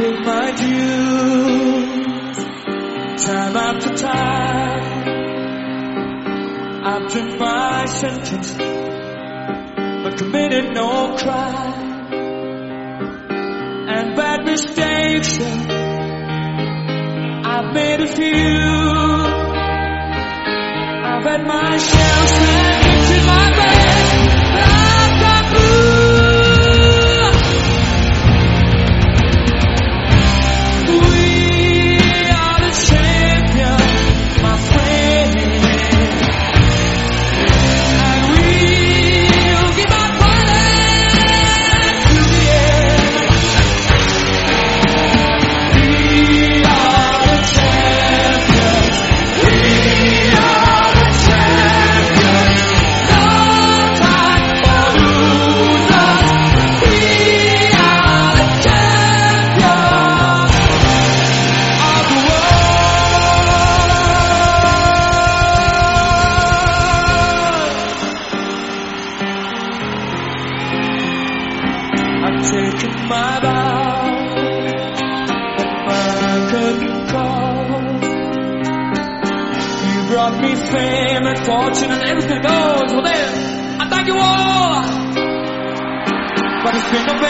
my dues, time after time. I've done my sentence, but committed no crime. And bad mistakes, uh, I've made a few. I've had my share of into my bed. Taken my curtain call. You brought me fame and fortune and everything goes. Well then, I thank you all. But it's been a.